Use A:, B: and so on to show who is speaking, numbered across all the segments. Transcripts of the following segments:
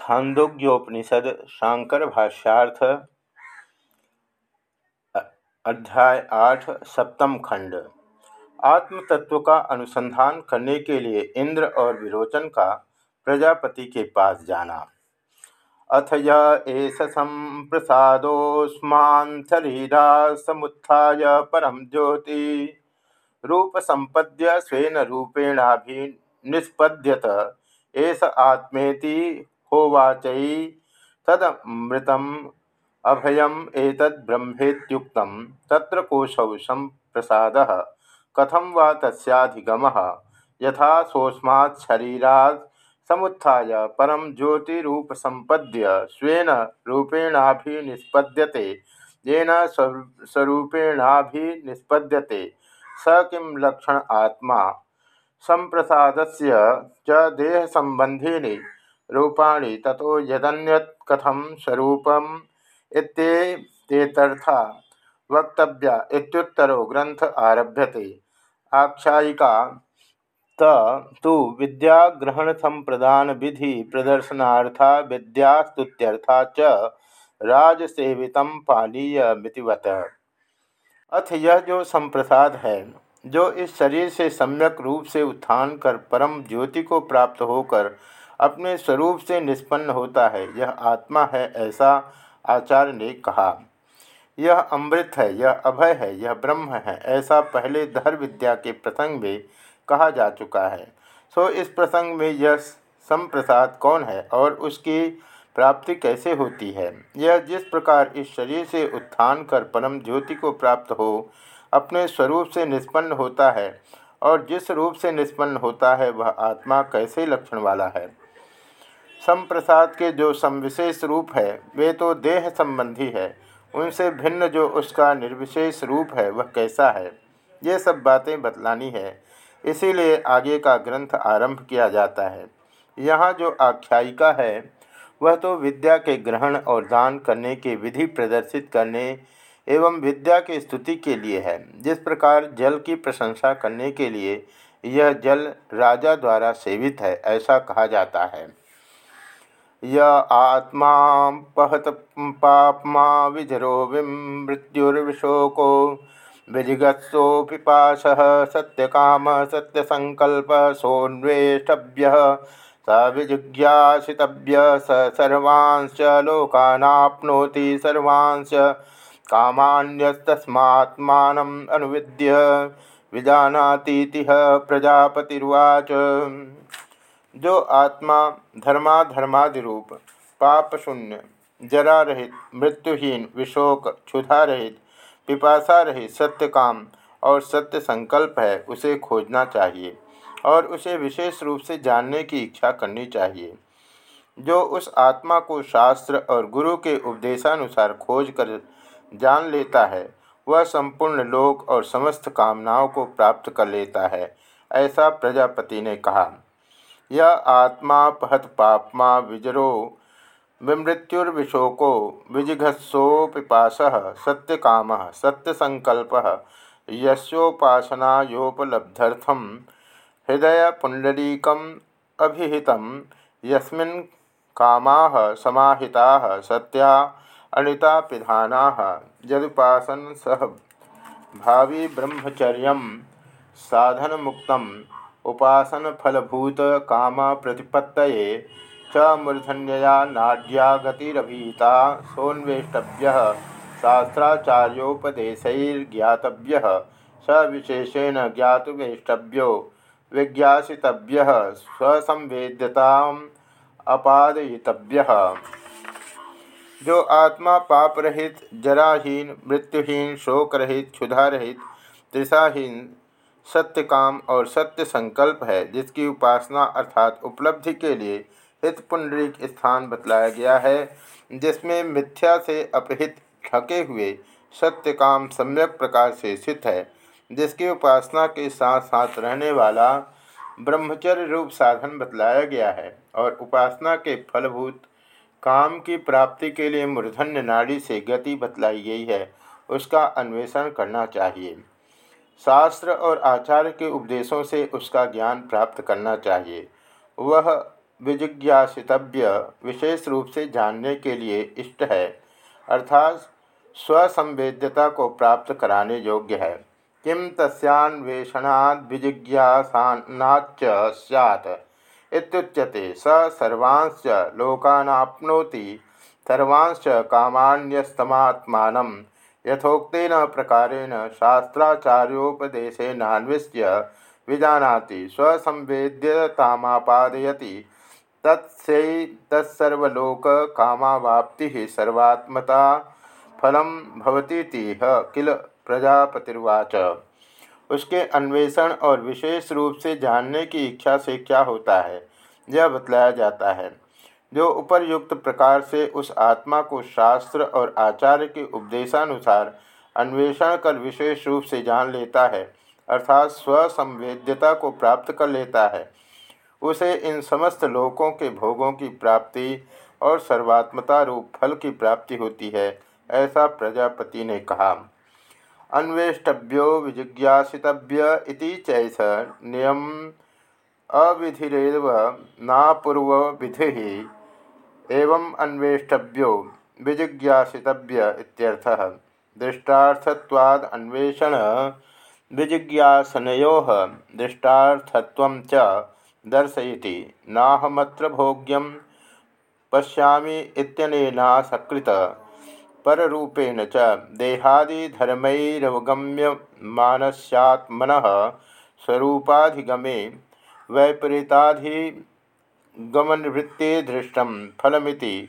A: छांदोग्योपनिषद शांकर भाष्यार्थ अध्याय आठ, सप्तम खंड। आत्म तत्व का अनुसंधान करने के लिए इंद्र और विरोचन का प्रजापति के पास जाना। अथ येष समुत्थाय परम ज्योति। रूप संपद्य स्वेन रूपेणाभि निष्पद्यत एष आत्मेति होवाचई तदमृतम अभयम एतद्ब्रह्मेत्युक्त तत्र कोशौ संप्रसाद कथम वा तस्याधिगम? यथा सोस्मात् शरीरात् समुत्थाय परम ज्योतिरूप संपद्य स्वेन रूपेणाभिनिष्पद्यते। येन स्वरूपेणाभिनिष्पद्यते। स किं लक्षण आत्मा? संप्रसादस्य च देह संबंधी रूपाणि ततो यदन्यत् कथं स्वरूपम् इत्येतेतर्था वक्तव्या ग्रंथ आरभ्यते। आख्यायिका तु विद्याग्रहण संप्रदान विधि प्रदर्शनार्था विद्यास्तुत्यर्था च राजसेवित मितिवत अथ यह जो संप्रसाद है, जो इस शरीर से सम्यक रूप से उत्थान कर परम ज्योति को प्राप्त होकर अपने स्वरूप से निष्पन्न होता है। यह आत्मा है, ऐसा आचार्य ने कहा। यह अमृत है, यह अभय है, यह ब्रह्म है, ऐसा पहले धर विद्या के प्रसंग में कहा जा चुका है। सो इस प्रसंग में यह संप्रसाद कौन है और उसकी प्राप्ति कैसे होती है? यह जिस प्रकार इस शरीर से उत्थान कर परम ज्योति को प्राप्त हो, अपने स्वरूप से निष्पन्न होता है और जिस रूप से निष्पन्न होता है, वह आत्मा कैसे लक्षण वाला है? संप्रसाद के जो समविशेष रूप है, वे तो देह संबंधी है। उनसे भिन्न जो उसका निर्विशेष रूप है, वह कैसा है? ये सब बातें बतलानी है। इसीलिए आगे का ग्रंथ आरंभ किया जाता है। यहाँ जो आख्यायिका है, वह तो विद्या के ग्रहण और दान करने के विधि प्रदर्शित करने एवं विद्या की स्तुति के लिए है। जिस प्रकार जल की प्रशंसा करने के लिए यह जल राजा द्वारा सेवित है, ऐसा कहा जाता है। य आत्मा पहत पापमा विजरो मृत्युर्विशोको विजिगत्सो पिपाश सत्यकाम सत्यसंकल्प सोन्वेष्टभ्य स विजिज्ञासितभ्य स सर्वांश लोकानाप्नोति सर्वांश कामान्यस्तस्मात्मानम् अनुविद्य प्रजापतिर्वाच। जो आत्मा धर्माधर्मादि रूप पाप शून्य जरा रहित मृत्युहीन, विशोक क्षुधा रहित पिपासा रहित सत्य काम और सत्य संकल्प है, उसे खोजना चाहिए और उसे विशेष रूप से जानने की इच्छा करनी चाहिए। जो उस आत्मा को शास्त्र और गुरु के उपदेशानुसार खोज कर जान लेता है, वह संपूर्ण लोक और समस्त कामनाओं को प्राप्त कर लेता है, ऐसा प्रजापति ने कहा। य आत्मा पहत पापमा विजरो विमृत्युर्विशोको विजिघत्सोपिपास सत्यकाम सत्यसंकल्प योपलब्ध्यर्थम हृदय पुंडरीकम अभिहित यस्मिन् कामाः सत्या अनितापिधानाः यदुपासन सह भावी ब्रह्मचर्य साधनमुक्तम् उपासन फलभूत काम प्रतिपत्त च मूर्धन्यया नाड्या गतिरभीता सोन्वेष्टभ्य शास्त्राचार्योपदेशैर्ज्ञातव्य स विशेषेण ज्ञातुमेष्टभ्यो विज्ञासितव्य जो आत्मा पाप रहित जराहीन, मृत्युहीन शोक रहित क्षुधा रहित तृषाहीन सत्य काम और सत्य संकल्प है, जिसकी उपासना अर्थात उपलब्धि के लिए हित पुंडरिक स्थान बतलाया गया है, जिसमें मिथ्या से अपहित ठके हुए सत्य काम सम्यक प्रकार से स्थित है, जिसकी उपासना के साथ साथ रहने वाला ब्रह्मचर्य रूप साधन बतलाया गया है और उपासना के फलभूत काम की प्राप्ति के लिए मूर्धन्य नाड़ी से गति बतलाई गई है, उसका अन्वेषण करना चाहिए। शास्त्र और आचार्य के उपदेशों से उसका ज्ञान प्राप्त करना चाहिए। वह विजिज्ञासितव्य विशेष रूप से जानने के लिए इष्ट है, अर्थात स्वसंवेद्यता को प्राप्त कराने योग्य है। किम तस्यान्वेषणाद विजिज्ञासानाच सैत् इत्युच्यते, स सर्वांश्च लोकानाप्नोति कामान्यस्तमात्मानं यथोक्तेन प्रकारेण शास्त्राचार्योपदेशेनान्विष्य विजानाति, स्वसंवेद्यतामापादयति। तत्सै तत्सर्वलोककामावाप्तिः सर्वात्मता फलम भवतीह किल प्रजापतिर्वाच। उसके अन्वेषण और विशेष रूप से जानने की इच्छा से क्या होता है, यह बतलाया जाता है। जो उपरयुक्त प्रकार से उस आत्मा को शास्त्र और आचार्य के उपदेशानुसार अन्वेषण कर विशेष रूप से जान लेता है, अर्थात स्वसंवेद्यता को प्राप्त कर लेता है। उसे इन समस्त लोकों के भोगों की प्राप्ति और सर्वात्मता रूप फल की प्राप्ति होती है, ऐसा प्रजापति ने कहा। अन्वेष्टव्यो विजिज्ञासितव्य चैस नियम अविधिरेव नापूर्व विधि एवं अन्वेष्टव्यो विजिज्ञासितव्य इत्यर्थः। दृष्टार्थत्वाद अन्वेषण विजिज्ञासनो दृष्टार्थत्व च दर्शयति। नाहमत्र भोग्यम पश्यामि इत्यनेनासकृत। पररूपेण च देहादिधर्मैरवगम्यमानस्यात्मनः स्वरूपाधिगमे वैपरीताधिगमनवृत्ते दृष्टं फलमिति।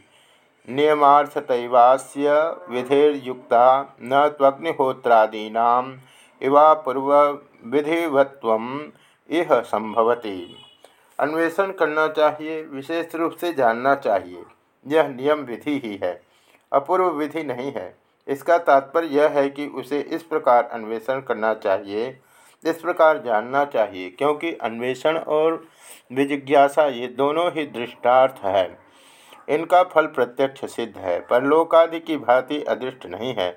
A: नियमार्थतैवास्य विधिर्युक्ता न त्वग्निहोत्रादीनाम् इवा पूर्व विधिवत्वम यह संभवती अन्वेषण करना चाहिए, विशेष रूप से जानना चाहिए। यह नियम विधि ही है अपूर्व विधि नहीं है। इसका तात्पर्य यह है कि उसे इस प्रकार अन्वेषण करना चाहिए इस प्रकार जानना चाहिए, क्योंकि अन्वेषण और विजिज्ञासा ये दोनों ही दृष्टार्थ है। इनका फल प्रत्यक्ष सिद्ध है परलोकादि की भांति अदृष्ट नहीं है।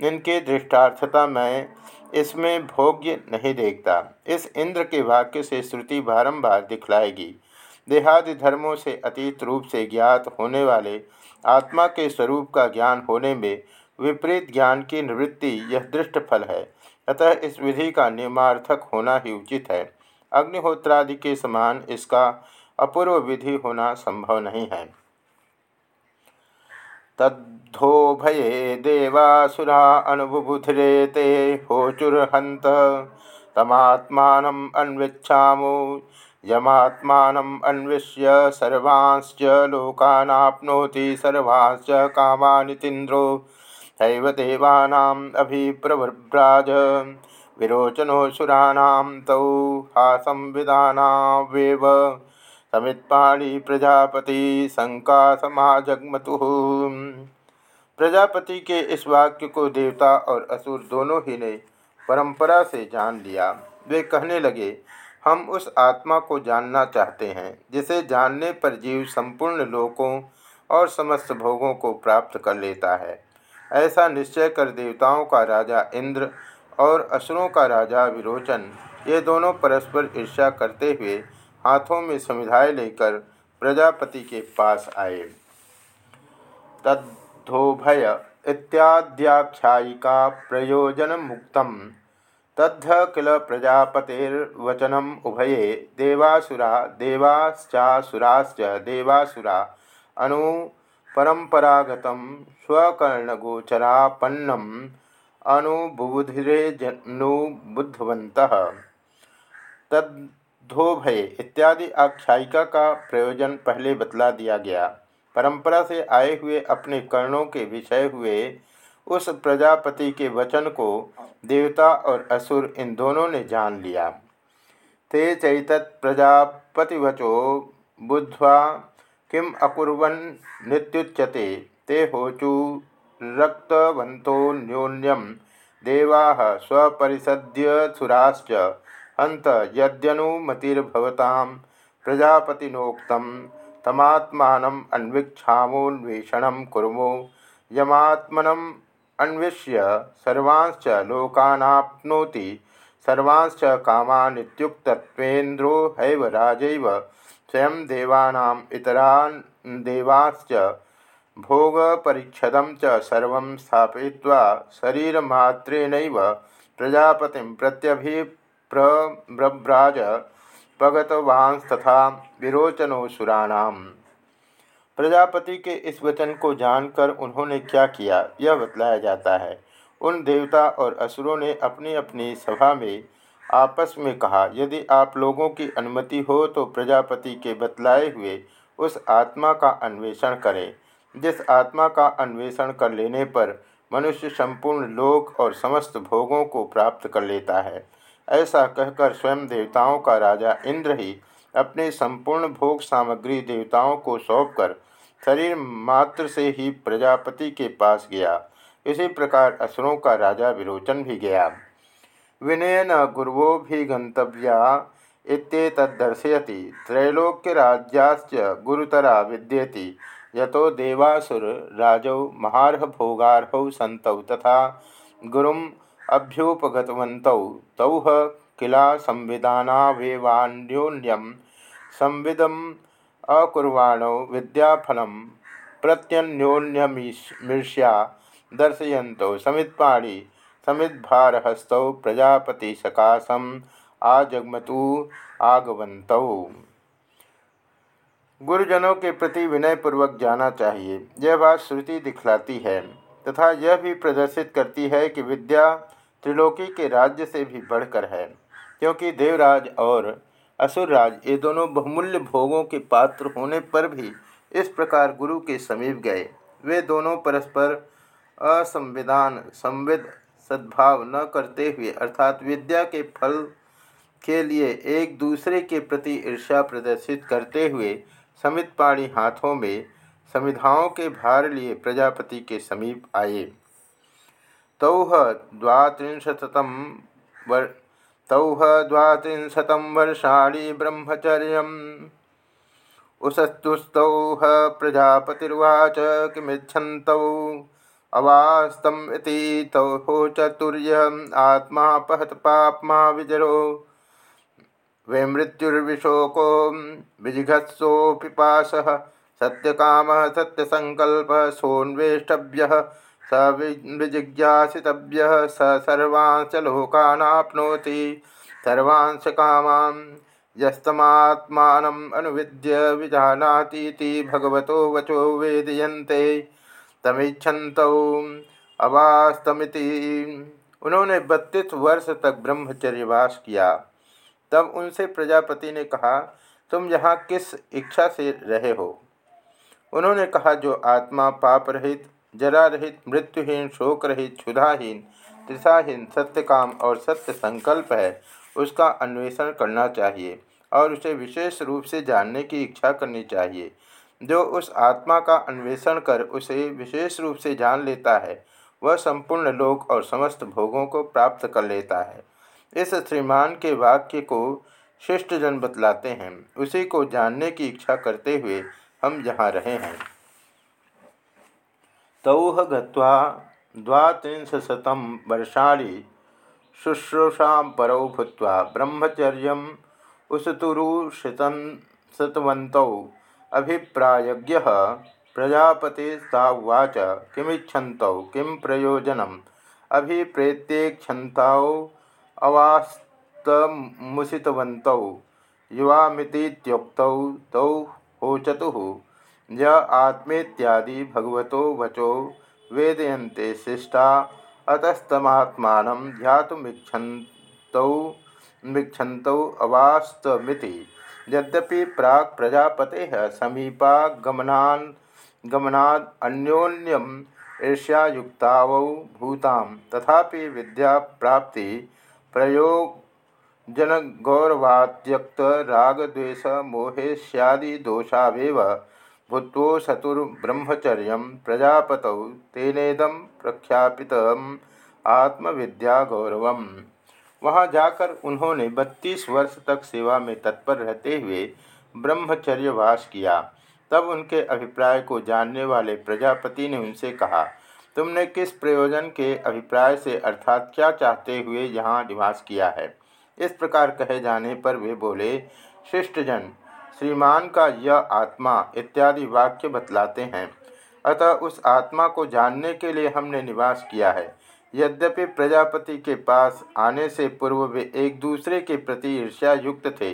A: इनके दृष्टार्थता में इसमें भोग्य नहीं देखता। इस इंद्र के वाक्य से श्रुति बारंबार दिखलाएगी। देहादि धर्मों से अतीत रूप से ज्ञात होने वाले आत्मा के स्वरूप का ज्ञान होने में विपरीत ज्ञान की निवृत्ति यह दृष्ट फल है। अतः इस विधि का नियमार्थक होना ही उचित है। अग्निहोत्रादि के समान इसका अपूर्व विधि होना संभव नहीं है। तद्धोभये देवासुरा अनुभुबुधिरे ते होचुर्हन्त तमात्मानम् अन्विच्छामो यमात्मानम् अन्विष्य सर्वांश्च लोकानाप्नोति सर्वांश्च कामानितीन्द्रो। अभिप्रव्राज विरोचनोऽसुराणां तौ हासंविदानावेव समित्पाणी प्रजापति शंका समाजगमतु। प्रजापति के इस वाक्य को देवता और असुर दोनों ही ने परंपरा से जान लिया। वे कहने लगे, हम उस आत्मा को जानना चाहते हैं, जिसे जानने पर जीव संपूर्ण लोकों और समस्त भोगों को प्राप्त कर लेता है। ऐसा निश्चय कर देवताओं का राजा इंद्र और असुरों का राजा विरोचन। ये दोनों परस्पर ईर्ष्या करते हुए हाथों में समिधाए लेकर प्रजापति के पास आए। तद्धोभय इत्याद्याख्यायिका प्रयोजन मुक्त तद्ध किल प्रजापतिर्वचनम उभये देवासुरा, देवाश्चासुराश्च, देवासुरा, अनु परंपरागत स्वकर्णगोचरापन्नम अनुभुधिरे जनुबुद्धवंत तद धोभय इत्यादि आख्यायिका का प्रयोजन पहले बतला दिया गया। परंपरा से आए हुए अपने कर्णों के विषय हुए उस प्रजापति के वचन को देवता और असुर इन दोनों ने जान लिया। ते चैतत प्रजापतिवचो बुद्ध्वा किम अकुर्वन नित्युच्यते? ते होचु रक्तवंतो न्योन्यम। देवा स्वपरिषद्यसुराश्च अंत यद्यनुमतिर्भवता प्रजापतिनोक्त, तमात्मानम् अन्वीक्षामोन्वेषणं कुर्मो। यमात्मनम् अन्विष्य सर्वांश्च लोकानाप्नोति। सर्वांश्च कामानित्युक्तत्वेन्द्रो हैव राजैव। स्वयं देवानाम इतरान देवाश्च भोगपरिच्छदं च सर्वं स्थापयित्वा शरीरमात्रेणैव प्रजापतिं प्रत्यभिप्रव्राज पगतवांस्तथा विरोचनोसुराणाम प्रजापति के इस वचन को जानकर उन्होंने क्या किया, यह बतलाया जाता है। उन देवता और असुरों ने अपनी अपनी सभा में आपस में कहा, यदि आप लोगों की अनुमति हो तो प्रजापति के बतलाए हुए उस आत्मा का अन्वेषण करें। जिस आत्मा का अन्वेषण कर लेने पर मनुष्य संपूर्ण लोक और समस्त भोगों को प्राप्त कर लेता है। ऐसा कहकर स्वयं देवताओं का राजा इंद्र ही अपने संपूर्ण भोग सामग्री देवताओं को सौंपकर शरीर मात्र से ही प्रजापति के पास गया। इसी प्रकार असुरों का राजा विरोचन भी गया। विनयन गुरुवो भी गंतव्या इत्येतदर्शयति त्रैलोक्यराज्याश्च गुरुतरा विद्येति। यतो देवासुर राजौ महारह भोगारहौ सन्तौ तथा गुरुम अभ्युपगतवन्तौ तौ किला संविधानावेवान्योन्यं संविदम् अकुर्वाणौ विद्याफलं प्रत्यन्योन्यमीर्ष्या दर्शयन्तौ समित्पाणि समिद्भारहस्तौ प्रजापति सकाशम आजगमतु आगवन्तौ। गुरुजनों के प्रति विनयपूर्वक जाना चाहिए। यह बात श्रुति दिखलाती है, तथा यह भी प्रदर्शित करती है कि विद्या त्रिलोकी के राज्य से भी बढ़कर है, क्योंकि देवराज और असुरराज ये दोनों बहुमूल्य भोगों के पात्र होने पर भी इस प्रकार गुरु के समीप गए। वे दोनों परस्पर असंविधान, संविद सद्भाव न करते हुए, अर्थात विद्या के फल के लिए एक दूसरे के प्रति ईर्ष्या प्रदर्शित करते हुए समित पाणी हाथों में संविधाओं के भार लिए प्रजापति के समीप आए। तौह द्वात्रिशतम वर, तौह द्वात्रिशतम वर्षाणी ब्रह्मचर्य उसस्तुस्तौह प्रजापतिर्वाच किमिच्छन्तौ। अवास्तम तौ चतुर्य आत्मा पहत पापमा विजरो। वे मृत्युर्विशोको विजिघत्सो पिपास सत्य सत्यसंकल्प सोन्वेष्टव्य स विजिज्ञासितव्य। स सर्वांश लोकानाप्नोति। सर्वांश कामान यस्तमात्मानम् अनुविद्य विजानातीति भगवतो वचो वेदयन्ते। तमिच्छन्तौ अवास्तमिति। उन्होंने बत्तीस वर्ष तक ब्रह्मचर्यवास किया। तब उनसे प्रजापति ने कहा, तुम यहाँ किस इच्छा से रहे हो? उन्होंने कहा, जो आत्मा पाप रहित जरा रहित मृत्युहीन शोक रहित क्षुधाहीन त्रिषाहीन सत्यकाम और सत्य संकल्प है, उसका अन्वेषण करना चाहिए और उसे विशेष रूप से जानने की इच्छा करनी चाहिए। जो उस आत्मा का अन्वेषण कर उसे विशेष रूप से जान लेता है, वह संपूर्ण लोक और समस्त भोगों को प्राप्त कर लेता है। इस श्रीमान के वाक्य को शिष्ट जन बतलाते हैं। उसी को जानने की इच्छा करते हुए हम जहाँ रहे हैं। तौह गत्वा द्वात्रिंशतम वर्षाणी शुश्रूषा परौ भूत ब्रह्मचर्य उसतुरुषितन सतवन्तौ अभिप्रायज्ञ, प्रजापतिस्तावाच, किमिच्छन्तौ, किं प्रयोजनम्? अभिप्रेत्येक्षन्तौ अवास्तमुषितवन्तौ, युवामितीत्युक्तौ, तौ होचतु। य आत्मेत्यादि भगवतो वचो वेदयन्ते शिष्टा, अतस्तमात्मानं ध्यातुमिच्छन्तौ, मिच्छन्तौ अवास्तमिति। यद्यपि प्राक् प्रजापतेः समीपागमनान् गमनाद् अन्योन्यम् ईर्ष्यायुक्तावौ भूतां तथापि विद्याप्राप्ति प्रयोजनगौरवात्यक्त रागद्वेष मोहेश्यादिदोषावेव भूत्वोषतुर्ब्रह्मचर्य प्रजापत तेनेदम प्रख्यापित आत्मविद्या गौरव वहाँ जाकर उन्होंने बत्तीस वर्ष तक सेवा में तत्पर रहते हुए ब्रह्मचर्यवास किया। तब उनके अभिप्राय को जानने वाले प्रजापति ने उनसे कहा, तुमने किस प्रयोजन के अभिप्राय से अर्थात क्या चाहते हुए यहाँ निवास किया है? इस प्रकार कहे जाने पर वे बोले, शिष्टजन, श्रीमान का यह आत्मा इत्यादि वाक्य बतलाते हैं। अतः उस आत्मा को जानने के लिए हमने निवास किया है। यद्यपि प्रजापति के पास आने से पूर्व वे एक दूसरे के प्रति ईर्ष्या युक्त थे,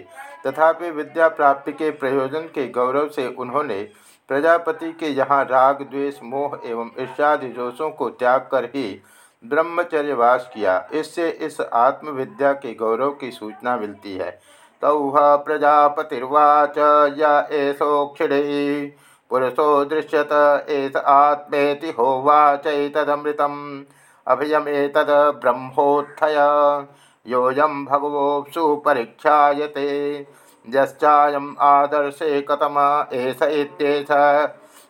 A: तथापि विद्या प्राप्ति के प्रयोजन के गौरव से उन्होंने प्रजापति के यहाँ राग, द्वेष, मोह एवं ईर्ष्यादि दोषों को त्याग कर ही ब्रह्मचर्यवास किया। इससे इस आत्मविद्या के गौरव की सूचना मिलती है। तौह प्रजापतिर्वाच, या एसोक्षिणे पुरुषो दृश्यत एस आत्मेति होवाचैतदमृतम्। अभियमेतद ब्रह्मोत्थय। योऽयं भगवोऽप्सु परीक्षायते यश्चायम् आदर्शे कतम एष इत्येष।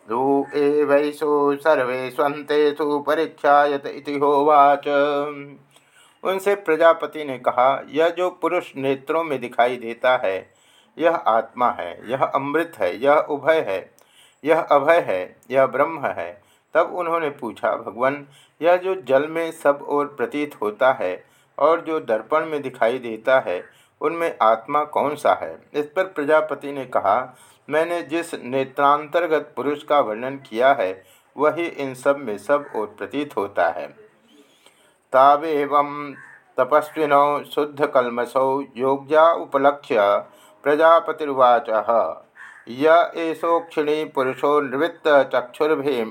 A: धू एवैषु सर्वेष्वन्तेषु होवाच। उनसे प्रजापति ने कहा, यह जो पुरुष नेत्रों में दिखाई देता है, यह आत्मा है, यह अमृत है, यह उभय है, यह अभय है, यह ब्रह्म है तब उन्होंने पूछा, भगवान, यह जो जल में सब ओर प्रतीत होता है और जो दर्पण में दिखाई देता है, उनमें आत्मा कौन सा है? इस पर प्रजापति ने कहा, मैंने जिस नेत्रांतर्गत पुरुष का वर्णन किया है, वही इन सब में सब ओर प्रतीत होता है। तावेव तपस्विनौ शुद्ध कलमसौ योग्या उपलक्ष्य प्रजापतिर्वाच। य एषोक्षिणी पुरुषो निवृत्त चक्षुर्भि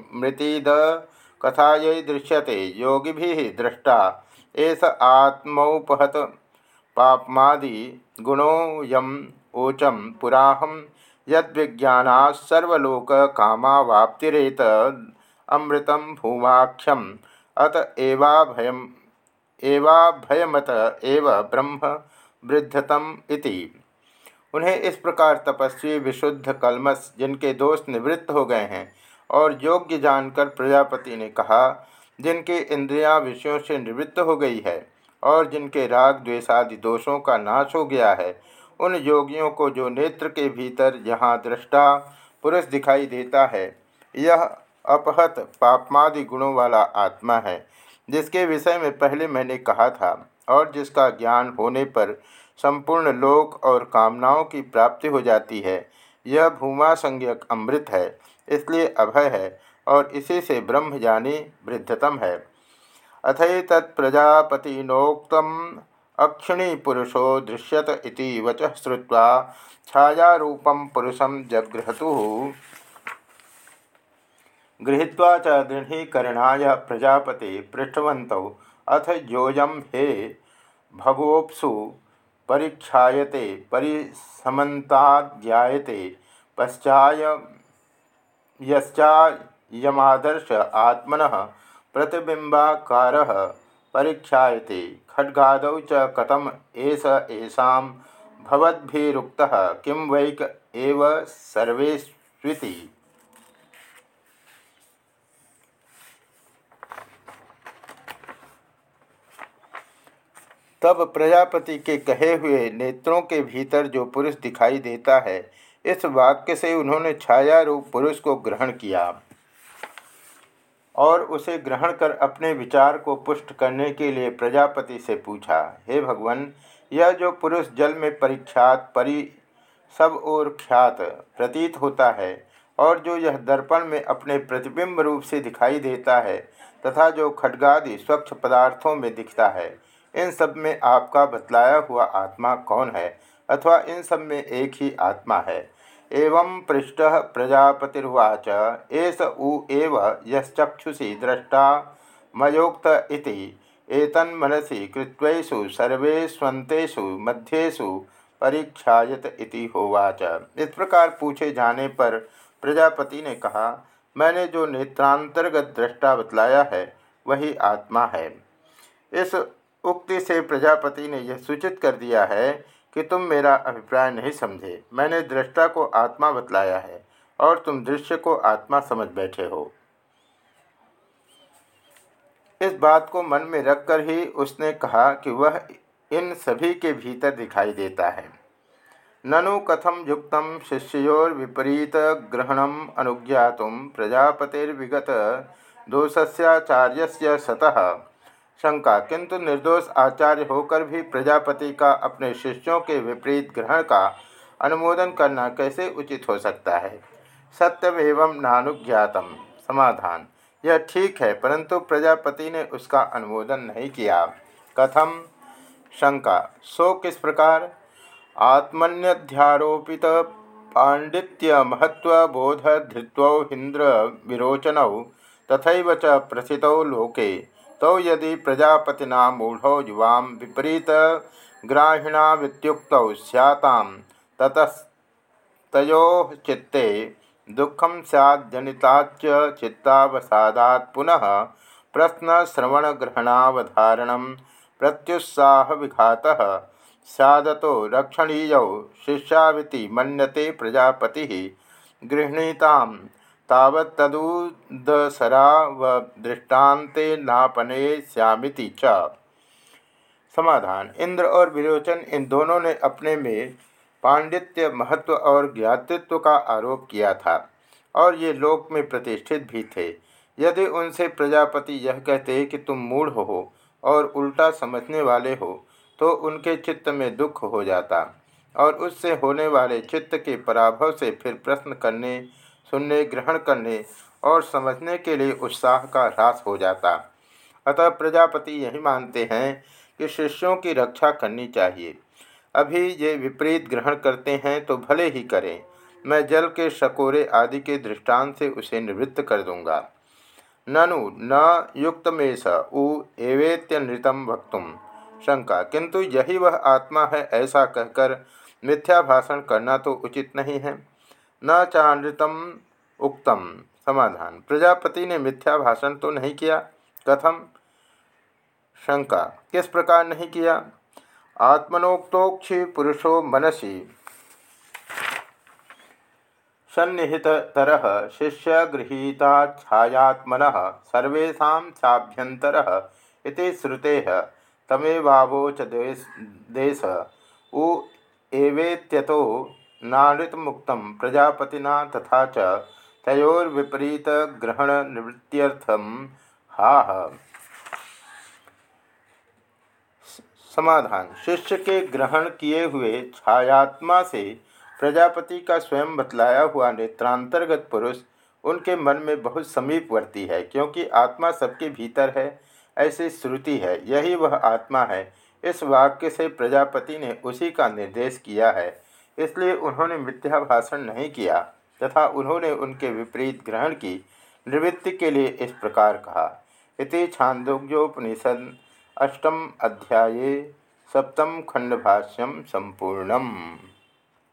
A: कथायै दृश्यते योगिभिः दृष्टा। एष आत्मौपहत पापमादि गुणोऽयम् ओचं पुराहं यद्विज्ञानात् सर्वलोक कामावाप्तिरेत अमृतं भूमाख्यम। अत एवाभयम एवाभयमत एव ब्रह्म वृद्धतम इति। उन्हें इस प्रकार तपस्वी, विशुद्ध कलमस, जिनके दोष निवृत्त हो गए हैं और योग्य जानकर प्रजापति ने कहा, जिनके इंद्रियाँ विषयों से निवृत्त हो गई है और जिनके राग द्वेषादि दोषों का नाश हो गया है, उन योगियों को जो नेत्र के भीतर यहाँ दृष्टा पुरुष दिखाई देता है, यह अपहत पापमादि गुणों वाला आत्मा है, जिसके विषय में पहले मैंने कहा था और जिसका ज्ञान होने पर संपूर्ण लोक और कामनाओं की प्राप्ति हो जाती है। यह भूमा संज्ञक अमृत है, इसलिए अभय है और इसी से ब्रह्म जानी वृद्धतम है। अथई तत्प्रजापतिनोक्त अक्षिणी पुरुषो दृश्यत इति वच श्रुवा छायारूपम पुरुषम जगृहतु गृहीत्वा च दृढ़ीकरणाय प्रजापति पृष्ठवत अथ योजम हे भगवोपसु परीक्षाते परिसमन्ताध्यायते पश्चाय यश्चायमादर्श आत्मन प्रतिबिंबाकार परीक्षाते खड्गाद कथम एष येषां भवद्भिरुक्तः, किं वैक एव सर्वेष्विति। तब प्रजापति के कहे हुए नेत्रों के भीतर जो पुरुष दिखाई देता है, इस वाक्य से उन्होंने छाया रूप पुरुष को ग्रहण किया और उसे ग्रहण कर अपने विचार को पुष्ट करने के लिए प्रजापति से पूछा, हे भगवान, यह जो पुरुष जल में परीक्षात परि, सब और ख्यात, प्रतीत होता है और जो यह दर्पण में अपने प्रतिबिंब रूप से दिखाई देता है तथा जो खड्गादि स्वच्छ पदार्थों में दिखता है इन सब में आपका बतलाया हुआ आत्मा कौन है अथवा इन सब में एक ही आत्मा है? एवं पृष्ठ प्रजापतिर्वाच। एस उ एव यक्षुषि दृष्टा मयोक्त इति। एतन्मनसि कृत्वेषु सर्वेष्वन्तेषु मध्येषु परीक्षायत इति होवाच। इस प्रकार पूछे जाने पर प्रजापति ने कहा, मैंने जो नेत्रांतर्गत दृष्टा बतलाया है, वही आत्मा है। इस उक्ति से प्रजापति ने यह सूचित कर दिया है कि तुम मेरा अभिप्राय नहीं समझे। मैंने दृष्टा को आत्मा बतलाया है और तुम दृश्य को आत्मा समझ बैठे हो। इस बात को मन में रखकर ही उसने कहा कि वह इन सभी के भीतर दिखाई देता है। ननु कथम युक्त शिष्योर विपरीत ग्रहणम अनुज्ञात प्रजापतिर्विगत दोषस्याचार्य सतः। शंका, किंतु निर्दोष आचार्य होकर भी प्रजापति का अपने शिष्यों के विपरीत ग्रहण का अनुमोदन करना कैसे उचित हो सकता है? सत्यमेव नानुज्ञातम। समाधान। यह ठीक है, परंतु प्रजापति ने उसका अनुमोदन नहीं किया। कथम शंका। सो किस प्रकार? आत्मन्यध्यारोपित पांडित्य महत्वबोध धृत्व हिंद्र विरोचनौ तथा च प्रथित लोके। तौ यदि प्रजापतिना मूढ़ौ युवा विपरीत ग्राहिणा वित्युक्त सैतां ततस्तो चित्ते दुखम सैज्जनिताच चित्तावसादात् पुनः प्रश्नश्रवणग्रहणावधारण प्रत्युत्साह विघात। सैदतो रक्षणीय शिष्याविति मनते प्रजापति। गृहणीता तावत्तदुदसरावदृष्टान्ते नापने श्यामिति च। समाधान। इंद्र और विरोचन इन दोनों ने अपने में पांडित्य महत्व और ज्ञातित्व का आरोप किया था और ये लोक में प्रतिष्ठित भी थे। यदि उनसे प्रजापति यह कहते कि तुम मूढ़ हो और उल्टा समझने वाले हो तो उनके चित्त में दुख हो जाता और उससे होने वाले चित्त के पराभव से फिर प्रश्न करने सुनने, ग्रहण करने और समझने के लिए उत्साह का ह्रास हो जाता। अतः प्रजापति यही मानते हैं कि शिष्यों की रक्षा करनी चाहिए। अभी ये विपरीत ग्रहण करते हैं तो भले ही करें। मैं जल के शकोरे आदि के दृष्टांत से उसे निवृत्त कर दूँगा। ननु, न युक्त में स उ एवेत्य नृतम वक्तुम। शंका, किंतु यही वह आत्मा है ऐसा कहकर मिथ्या भाषण करना तो उचित नहीं है। न चानृतम उक्तम। समाधान। प्रजापति ने मिथ्या भाषण तो नहीं किया? कथम? शंका। किस प्रकार नहीं किया? आत्मनोक्तोक्षि पुरुषो मनसी। सन्निहितर शिष्य गृहीता छायात्मन सर्वेशा साभ्यंतर श्रुते। तमेवावोच देश। उ एवेत्यतो नानृतमुक्त प्रजापतिना तथा च तयोर्विपरीत ग्रहण निवृत्त्यर्थम हा समाधान। शिष्य के ग्रहण किए हुए छायात्मा से प्रजापति का स्वयं बतलाया हुआ नेत्रांतर्गत पुरुष उनके मन में बहुत समीपवर्ती है, क्योंकि आत्मा सबके भीतर है, ऐसी श्रुति है। यही वह आत्मा है। इस वाक्य से प्रजापति ने उसी का निर्देश किया है। इसलिए उन्होंने मिथ्या भाषण नहीं किया तथा उन्होंने उनके विपरीत ग्रहण की निवृत्ति के लिए इस प्रकार कहा। इति छांदोग्योपनिषद, अष्टम अध्याये, सप्तम खंडभाष्यम संपूर्णम।